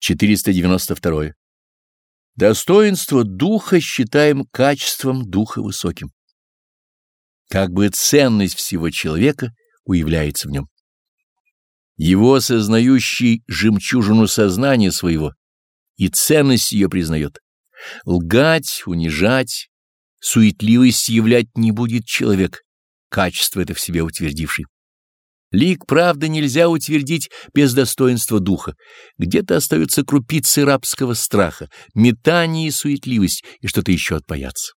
492. Достоинство духа считаем качеством духа высоким. Как бы ценность всего человека уявляется в нем. Его осознающий жемчужину сознания своего и ценность ее признает. Лгать, унижать, суетливость являть не будет человек, качество это в себе утвердивший. Лик правды нельзя утвердить без достоинства духа. Где-то остаются крупицы рабского страха, метание и суетливость, и что-то еще отпаяться.